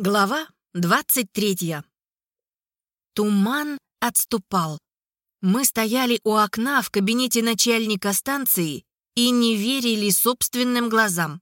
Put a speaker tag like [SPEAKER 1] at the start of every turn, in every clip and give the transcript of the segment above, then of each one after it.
[SPEAKER 1] Глава 23. Туман отступал. Мы стояли у окна в кабинете начальника станции и не верили собственным глазам.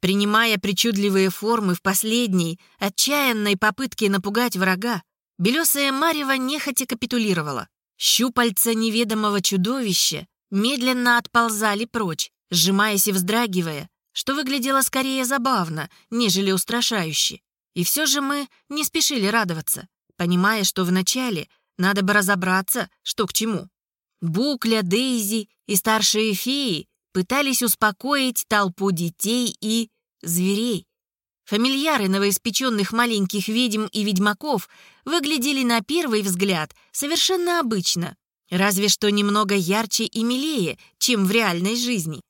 [SPEAKER 1] Принимая причудливые формы в последней, отчаянной попытке напугать врага, белесая Марева нехотя капитулировала. Щупальца неведомого чудовища медленно отползали прочь, сжимаясь и вздрагивая, что выглядело скорее забавно, нежели устрашающе. И все же мы не спешили радоваться, понимая, что вначале надо бы разобраться, что к чему. Букля, Дейзи и старшие феи пытались успокоить толпу детей и зверей. Фамильяры новоиспеченных маленьких ведьм и ведьмаков выглядели на первый взгляд совершенно обычно, разве что немного ярче и милее, чем в реальной жизни.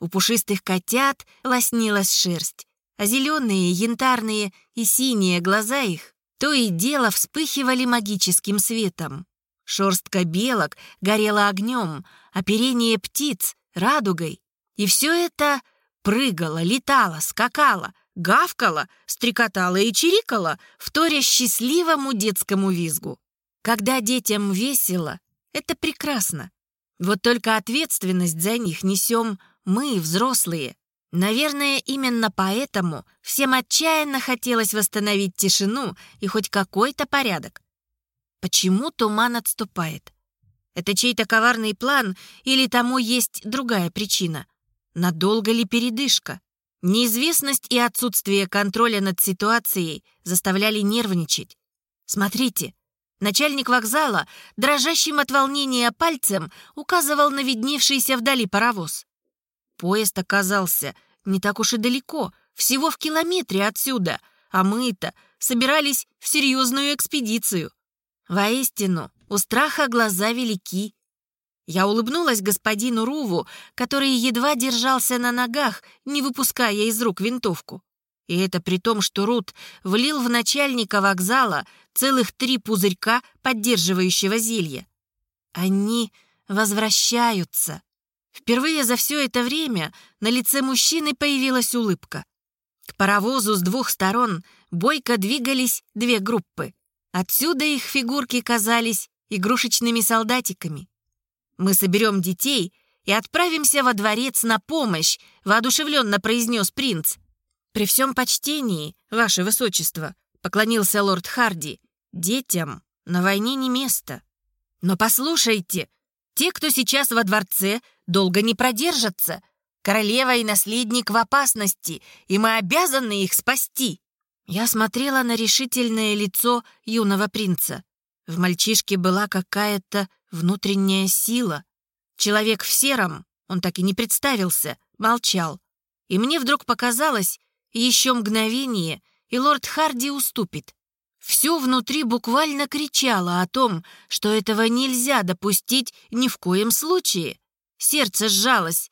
[SPEAKER 1] У пушистых котят лоснилась шерсть, а зеленые, янтарные и синие глаза их то и дело вспыхивали магическим светом. Шерстка белок горела огнем, оперение птиц — радугой. И все это прыгало, летало, скакало, гавкало, стрекотало и чирикало, вторя счастливому детскому визгу. Когда детям весело, это прекрасно. Вот только ответственность за них несем мы, взрослые. Наверное, именно поэтому всем отчаянно хотелось восстановить тишину и хоть какой-то порядок. Почему туман отступает? Это чей-то коварный план или тому есть другая причина? Надолго ли передышка? Неизвестность и отсутствие контроля над ситуацией заставляли нервничать. Смотрите, начальник вокзала, дрожащим от волнения пальцем, указывал на видневшийся вдали паровоз. Поезд оказался не так уж и далеко, всего в километре отсюда, а мы-то собирались в серьезную экспедицию. Воистину, у страха глаза велики. Я улыбнулась господину Руву, который едва держался на ногах, не выпуская из рук винтовку. И это при том, что Рут влил в начальника вокзала целых три пузырька поддерживающего зелья. Они возвращаются. Впервые за все это время на лице мужчины появилась улыбка. К паровозу с двух сторон бойко двигались две группы. Отсюда их фигурки казались игрушечными солдатиками. «Мы соберем детей и отправимся во дворец на помощь», воодушевленно произнес принц. «При всем почтении, ваше высочество», поклонился лорд Харди, «детям на войне не место». «Но послушайте, те, кто сейчас во дворце, долго не продержатся. Королева и наследник в опасности, и мы обязаны их спасти». Я смотрела на решительное лицо юного принца. В мальчишке была какая-то внутренняя сила. Человек в сером, он так и не представился, молчал. И мне вдруг показалось, еще мгновение, и лорд Харди уступит. Все внутри буквально кричало о том, что этого нельзя допустить ни в коем случае. Сердце сжалось.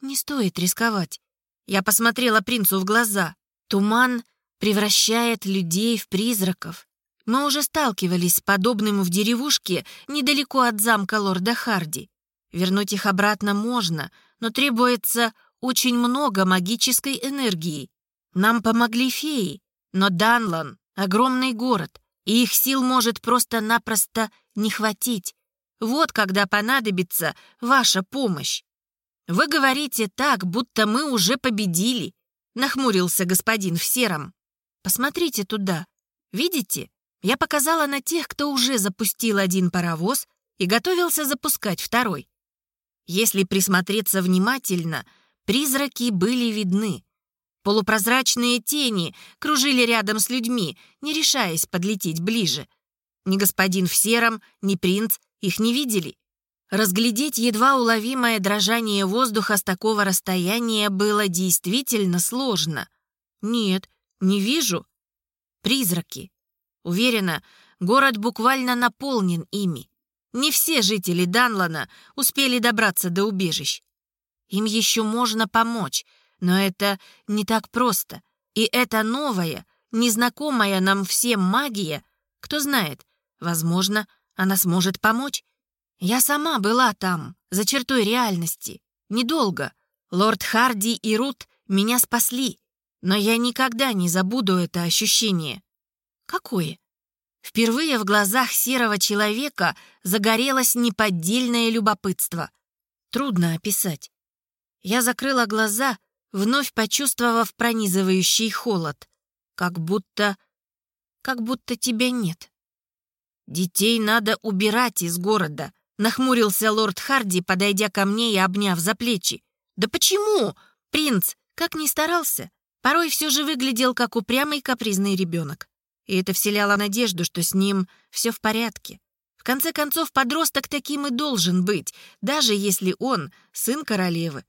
[SPEAKER 1] Не стоит рисковать. Я посмотрела принцу в глаза. Туман превращает людей в призраков. Мы уже сталкивались с подобным в деревушке недалеко от замка лорда Харди. Вернуть их обратно можно, но требуется очень много магической энергии. Нам помогли феи, но Данлан — огромный город, и их сил может просто-напросто не хватить. Вот когда понадобится ваша помощь. Вы говорите так, будто мы уже победили, нахмурился господин в сером. Посмотрите туда. Видите? Я показала на тех, кто уже запустил один паровоз и готовился запускать второй. Если присмотреться внимательно, призраки были видны. Полупрозрачные тени кружили рядом с людьми, не решаясь подлететь ближе. Ни господин в сером, ни принц их не видели. Разглядеть едва уловимое дрожание воздуха с такого расстояния было действительно сложно. Нет, не вижу. Призраки. Уверена, город буквально наполнен ими. Не все жители Данлана успели добраться до убежищ. Им еще можно помочь, но это не так просто. И это новая, незнакомая нам всем магия, кто знает, возможно, она сможет помочь? Я сама была там, за чертой реальности. Недолго. Лорд Харди и Рут меня спасли. Но я никогда не забуду это ощущение. Какое? Впервые в глазах серого человека загорелось неподдельное любопытство. Трудно описать. Я закрыла глаза, вновь почувствовав пронизывающий холод. Как будто... как будто тебя нет. «Детей надо убирать из города», — нахмурился лорд Харди, подойдя ко мне и обняв за плечи. «Да почему?» Принц, как ни старался, порой все же выглядел как упрямый капризный ребенок. И это вселяло надежду, что с ним все в порядке. В конце концов, подросток таким и должен быть, даже если он сын королевы.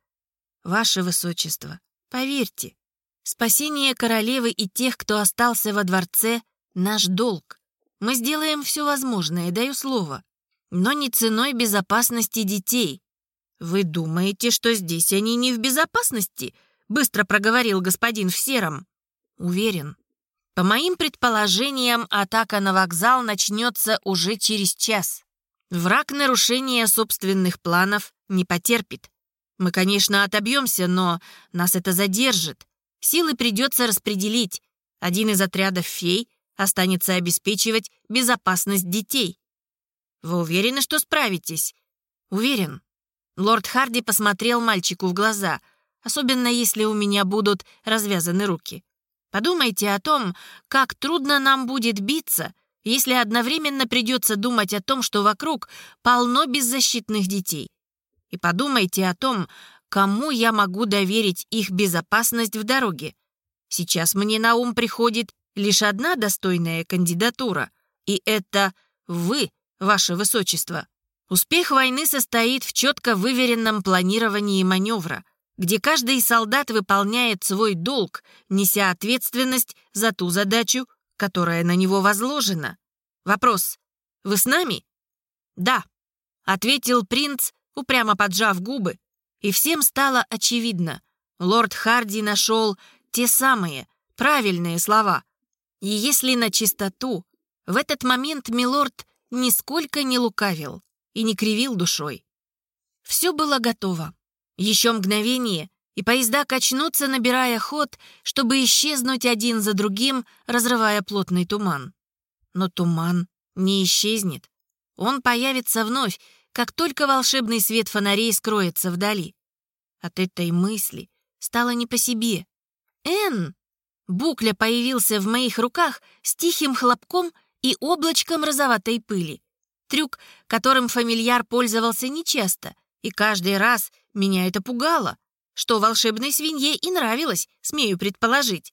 [SPEAKER 1] Ваше Высочество, поверьте, спасение королевы и тех, кто остался во дворце, — наш долг. Мы сделаем все возможное, даю слово, но не ценой безопасности детей. Вы думаете, что здесь они не в безопасности? Быстро проговорил господин в сером. Уверен, по моим предположениям, атака на вокзал начнется уже через час. Враг нарушения собственных планов не потерпит. Мы, конечно, отобьемся, но нас это задержит. Силы придется распределить. Один из отрядов фей останется обеспечивать безопасность детей. Вы уверены, что справитесь? Уверен. Лорд Харди посмотрел мальчику в глаза, особенно если у меня будут развязаны руки. Подумайте о том, как трудно нам будет биться, если одновременно придется думать о том, что вокруг полно беззащитных детей. И подумайте о том, кому я могу доверить их безопасность в дороге. Сейчас мне на ум приходит лишь одна достойная кандидатура, и это вы, ваше высочество. Успех войны состоит в четко выверенном планировании маневра — где каждый солдат выполняет свой долг, неся ответственность за ту задачу, которая на него возложена. Вопрос. Вы с нами? Да, ответил принц, упрямо поджав губы. И всем стало очевидно. Лорд Харди нашел те самые правильные слова. И если на чистоту, в этот момент милорд нисколько не лукавил и не кривил душой. Все было готово. Еще мгновение, и поезда качнутся, набирая ход, чтобы исчезнуть один за другим, разрывая плотный туман. Но туман не исчезнет. Он появится вновь, как только волшебный свет фонарей скроется вдали. От этой мысли стало не по себе. «Энн!» Букля появился в моих руках с тихим хлопком и облачком розоватой пыли. Трюк, которым фамильяр пользовался нечасто, и каждый раз — меня это пугало, что волшебной свинье и нравилось, смею предположить.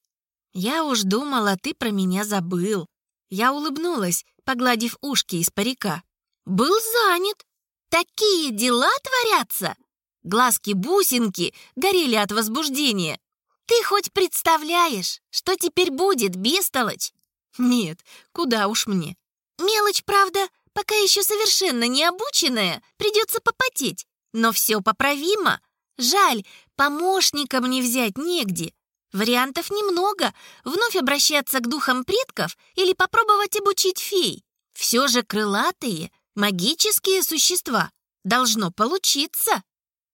[SPEAKER 1] Я уж думала, ты про меня забыл. Я улыбнулась, погладив ушки из парика. Был занят. Такие дела творятся. Глазки-бусинки горели от возбуждения. Ты хоть представляешь, что теперь будет, бестолочь? Нет, куда уж мне. Мелочь, правда, пока еще совершенно не обученная, придется попотеть. Но все поправимо. Жаль, помощникам не взять негде. Вариантов немного. Вновь обращаться к духам предков или попробовать обучить фей. Все же крылатые, магические существа. Должно получиться.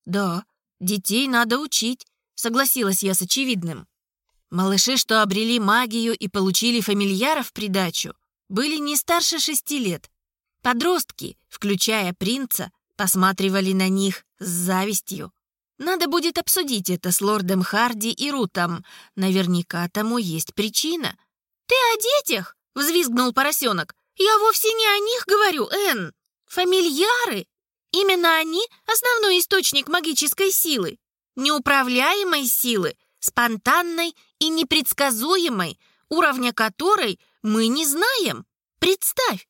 [SPEAKER 1] Да, детей надо учить, согласилась я с очевидным. Малыши, что обрели магию и получили фамильяров в придачу, были не старше шести лет. Подростки, включая принца, посматривали на них с завистью. Надо будет обсудить это с лордом Харди и Рутом. Наверняка тому есть причина. «Ты о детях?» — взвизгнул поросенок. «Я вовсе не о них говорю, Энн. Фамильяры. Именно они — основной источник магической силы. Неуправляемой силы, спонтанной и непредсказуемой, уровня которой мы не знаем. Представь!»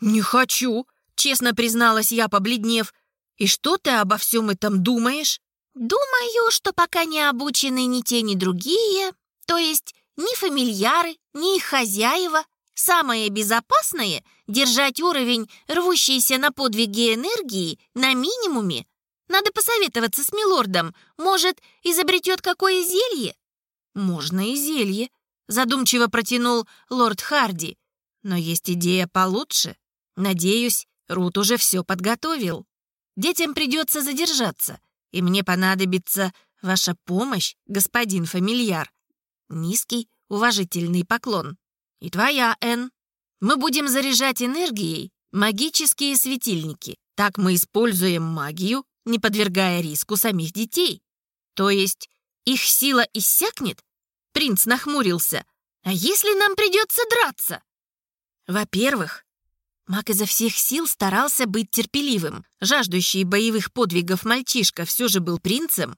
[SPEAKER 1] «Не хочу!» честно призналась я, побледнев. «И что ты обо всем этом думаешь?» «Думаю, что пока не обучены ни те, ни другие, то есть ни фамильяры, ни их хозяева, самое безопасное — держать уровень рвущейся на подвиги энергии на минимуме. Надо посоветоваться с милордом, может, изобретет какое зелье?» «Можно и зелье», — задумчиво протянул лорд Харди. «Но есть идея получше. Надеюсь, Рут уже все подготовил. Детям придется задержаться, и мне понадобится ваша помощь, господин фамильяр. Низкий, уважительный поклон. И твоя, Энн. Мы будем заряжать энергией магические светильники. Так мы используем магию, не подвергая риску самих детей. То есть их сила иссякнет? Принц нахмурился. А если нам придется драться? Во-первых, маг изо всех сил старался быть терпеливым. Жаждущий боевых подвигов мальчишка все же был принцем.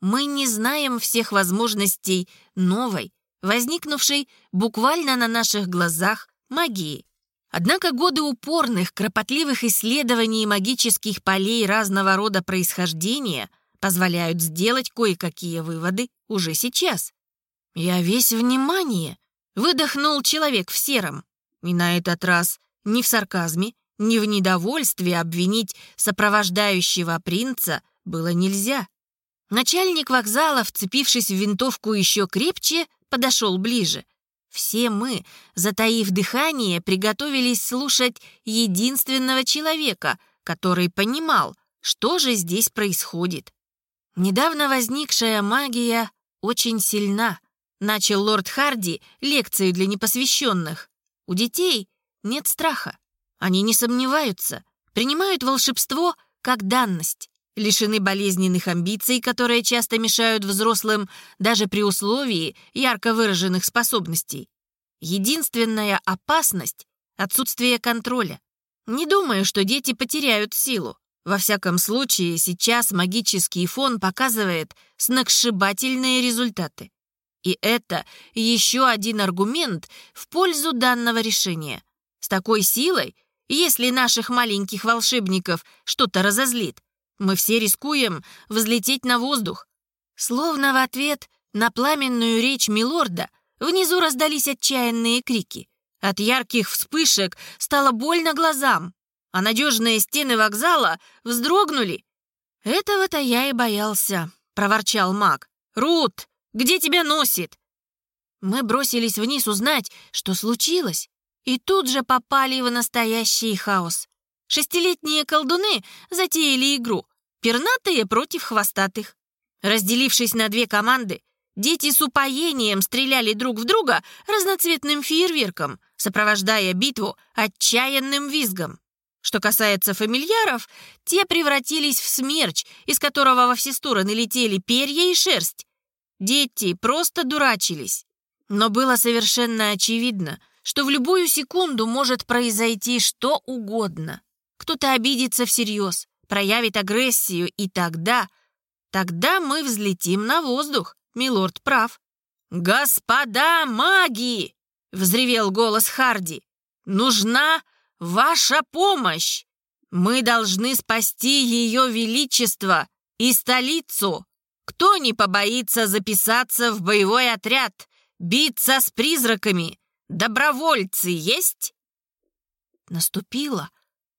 [SPEAKER 1] Мы не знаем всех возможностей новой, возникнувшей буквально на наших глазах магии. Однако годы упорных, кропотливых исследований магических полей разного рода происхождения позволяют сделать кое-какие выводы уже сейчас. «Я весь внимание», — выдохнул человек в сером. И на этот раз ни в сарказме, ни в недовольстве обвинить сопровождающего принца было нельзя. Начальник вокзала, вцепившись в винтовку еще крепче, подошел ближе. Все мы, затаив дыхание, приготовились слушать единственного человека, который понимал, что же здесь происходит. Недавно возникшая магия очень сильна. Начал лорд Харди лекцию для непосвященных. У детей нет страха. Они не сомневаются, принимают волшебство как данность, лишены болезненных амбиций, которые часто мешают взрослым даже при условии ярко выраженных способностей. Единственная опасность — отсутствие контроля. Не думаю, что дети потеряют силу. Во всяком случае, сейчас магический фон показывает сногсшибательные результаты. И это еще один аргумент в пользу данного решения. С такой силой, если наших маленьких волшебников что-то разозлит, мы все рискуем взлететь на воздух. Словно в ответ на пламенную речь Милорда внизу раздались отчаянные крики. От ярких вспышек стало больно глазам, а надежные стены вокзала вздрогнули. «Этого-то я и боялся», — проворчал маг. «Рут, где тебя носит?» Мы бросились вниз узнать, что случилось, и тут же попали в настоящий хаос. Шестилетние колдуны затеяли игру «Пернатые против хвостатых». Разделившись на две команды, дети с упоением стреляли друг в друга разноцветным фейерверком, сопровождая битву отчаянным визгом. Что касается фамильяров, те превратились в смерч, из которого во все стороны летели перья и шерсть, Дети просто дурачились. Но было совершенно очевидно, что в любую секунду может произойти что угодно. Кто-то обидится всерьез, проявит агрессию, и тогда... Тогда мы взлетим на воздух. Милорд прав. «Господа маги!» — взревел голос Харди. «Нужна ваша помощь! Мы должны спасти ее величество и столицу!» Кто не побоится записаться в боевой отряд, биться с призраками? Добровольцы есть?» Наступила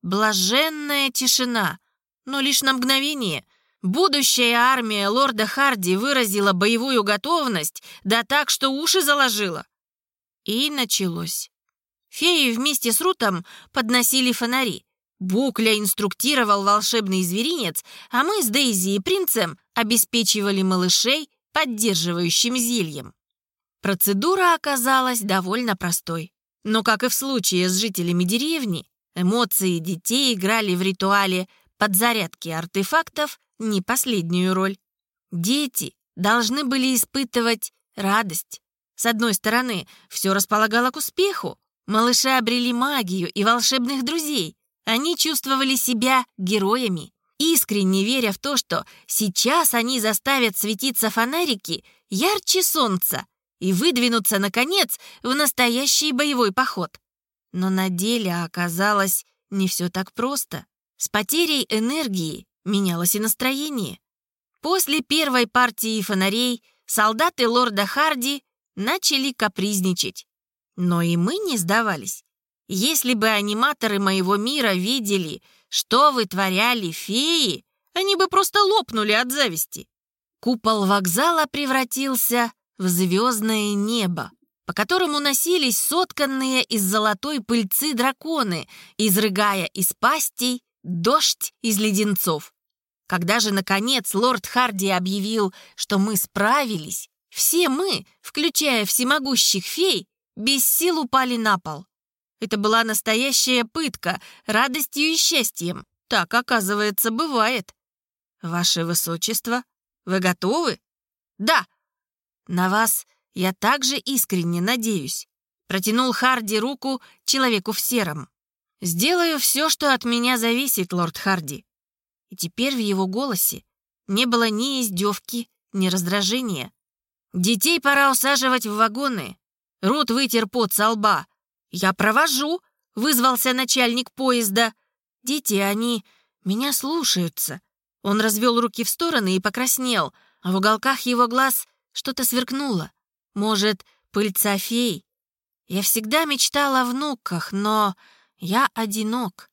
[SPEAKER 1] блаженная тишина, но лишь на мгновение. Будущая армия лорда Харди выразила боевую готовность, да так, что уши заложила. И началось. Феи вместе с Рутом подносили фонари. Букля инструктировал волшебный зверинец, а мы с Дейзи и принцем обеспечивали малышей поддерживающим зельем. Процедура оказалась довольно простой. Но, как и в случае с жителями деревни, эмоции детей играли в ритуале подзарядки артефактов не последнюю роль. Дети должны были испытывать радость. С одной стороны, все располагало к успеху. Малыши обрели магию и волшебных друзей. Они чувствовали себя героями, искренне веря в то, что сейчас они заставят светиться фонарики ярче солнца и выдвинутся, наконец, в настоящий боевой поход. Но на деле оказалось не все так просто. С потерей энергии менялось и настроение. После первой партии фонарей солдаты лорда Харди начали капризничать. Но и мы не сдавались. Если бы аниматоры моего мира видели, что вытворяли феи, они бы просто лопнули от зависти. Купол вокзала превратился в звездное небо, по которому носились сотканные из золотой пыльцы драконы, изрыгая из пастей дождь из леденцов. Когда же, наконец, лорд Харди объявил, что мы справились, все мы, включая всемогущих фей, без сил упали на пол. Это была настоящая пытка, радостью и счастьем. Так, оказывается, бывает. Ваше Высочество, вы готовы? Да. На вас я также искренне надеюсь. Протянул Харди руку человеку в сером. Сделаю все, что от меня зависит, лорд Харди. И теперь в его голосе не было ни издевки, ни раздражения. Детей пора усаживать в вагоны. Рут вытер пот со лба. «Я провожу», — вызвался начальник поезда. «Дети, они меня слушаются». Он развел руки в стороны и покраснел, а в уголках его глаз что-то сверкнуло. Может, пыльца фей? Я всегда мечтала о внуках, но я одинок.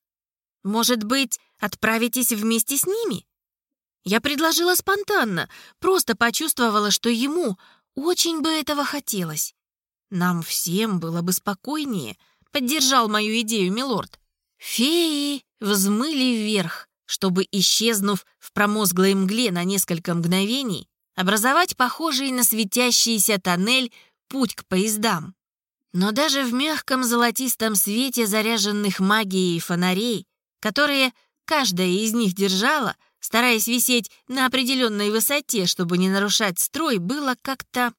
[SPEAKER 1] Может быть, отправитесь вместе с ними? Я предложила спонтанно, просто почувствовала, что ему очень бы этого хотелось. Нам всем было бы спокойнее, поддержал мою идею милорд. Феи взмыли вверх, чтобы, исчезнув в промозглой мгле на несколько мгновений, образовать похожий на светящийся тоннель путь к поездам. Но даже в мягком золотистом свете заряженных магией фонарей, которые каждая из них держала, стараясь висеть на определенной высоте, чтобы не нарушать строй, было как-то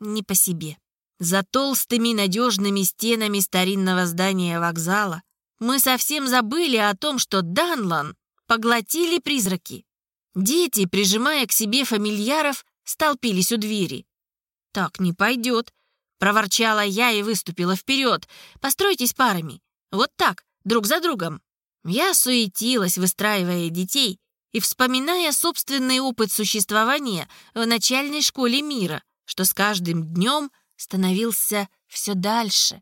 [SPEAKER 1] не по себе. За толстыми надежными стенами старинного здания вокзала мы совсем забыли о том, что Данлан поглотили призраки. Дети, прижимая к себе фамильяров, столпились у двери. «Так не пойдет», — проворчала я и выступила вперед. «Постройтесь парами. Вот так, друг за другом». Я суетилась, выстраивая детей и вспоминая собственный опыт существования в начальной школе мира, что с каждым днем становился все дальше.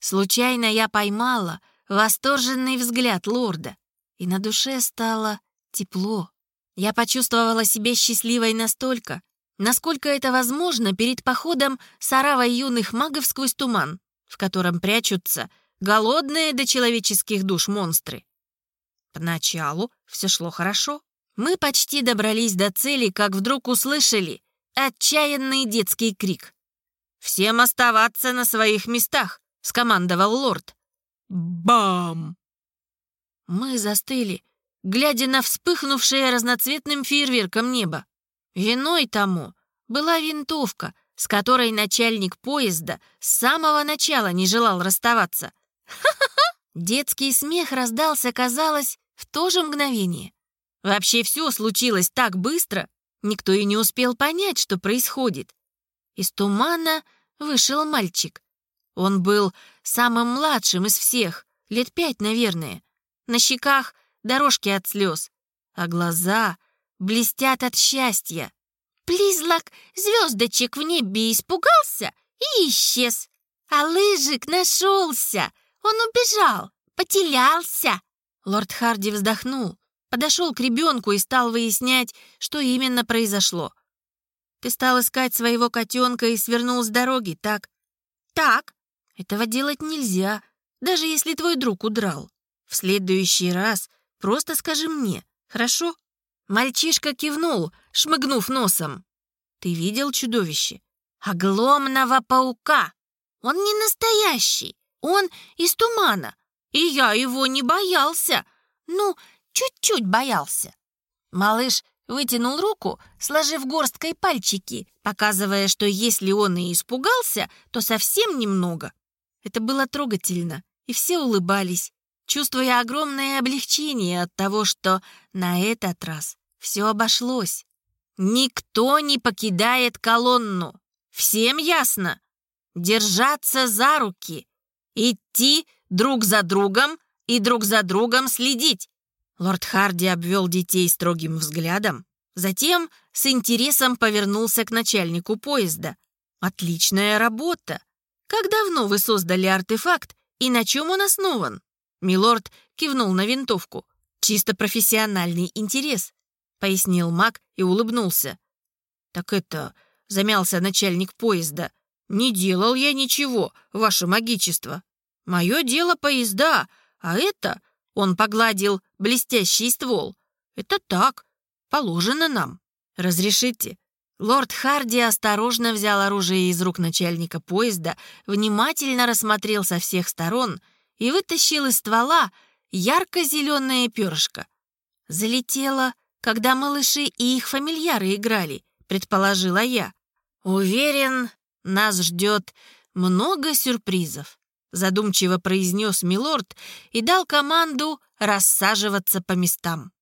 [SPEAKER 1] Случайно я поймала восторженный взгляд лорда, и на душе стало тепло. Я почувствовала себя счастливой настолько, насколько это возможно перед походом с оравой юных магов сквозь туман, в котором прячутся голодные до человеческих душ монстры. Поначалу все шло хорошо. Мы почти добрались до цели, как вдруг услышали отчаянный детский крик. «Всем оставаться на своих местах!» — скомандовал лорд. Бам! Мы застыли, глядя на вспыхнувшее разноцветным фейерверком небо. Виной тому была винтовка, с которой начальник поезда с самого начала не желал расставаться. Ха-ха-ха! Детский смех раздался, казалось, в то же мгновение. Вообще все случилось так быстро, никто и не успел понять, что происходит. Из тумана вышел мальчик. Он был самым младшим из всех, лет пять, наверное. На щеках дорожки от слез, а глаза блестят от счастья. Плизлак звездочек в небе испугался и исчез. А лыжик нашелся. Он убежал, потерялся. Лорд Харди вздохнул подошел к ребенку и стал выяснять, что именно произошло. Ты стал искать своего котенка и свернул с дороги, так? Так. Этого делать нельзя, даже если твой друг удрал. В следующий раз просто скажи мне, хорошо? Мальчишка кивнул, шмыгнув носом. Ты видел чудовище? Огломного паука. Он не настоящий, он из тумана. И я его не боялся. Ну, чуть-чуть боялся. Малыш вытянул руку, сложив горсткой пальчики, показывая, что если он и испугался, то совсем немного. Это было трогательно, и все улыбались, чувствуя огромное облегчение от того, что на этот раз все обошлось. Никто не покидает колонну. Всем ясно? Держаться за руки, идти друг за другом и друг за другом следить. Лорд Харди обвел детей строгим взглядом, затем с интересом повернулся к начальнику поезда. «Отличная работа! Как давно вы создали артефакт и на чем он основан?» Милорд кивнул на винтовку. «Чисто профессиональный интерес», — пояснил маг и улыбнулся. «Так это...» — замялся начальник поезда. «Не делал я ничего, ваше магичество. Мое дело поезда, а это он погладил блестящий ствол. «Это так, положено нам. Разрешите?» Лорд Харди осторожно взял оружие из рук начальника поезда, внимательно рассмотрел со всех сторон и вытащил из ствола ярко-зеленое перышко. Залетело, когда малыши и их фамильяры играли, предположила я. Уверен, нас ждет много сюрпризов, задумчиво произнес Милорд и дал команду рассаживаться по местам.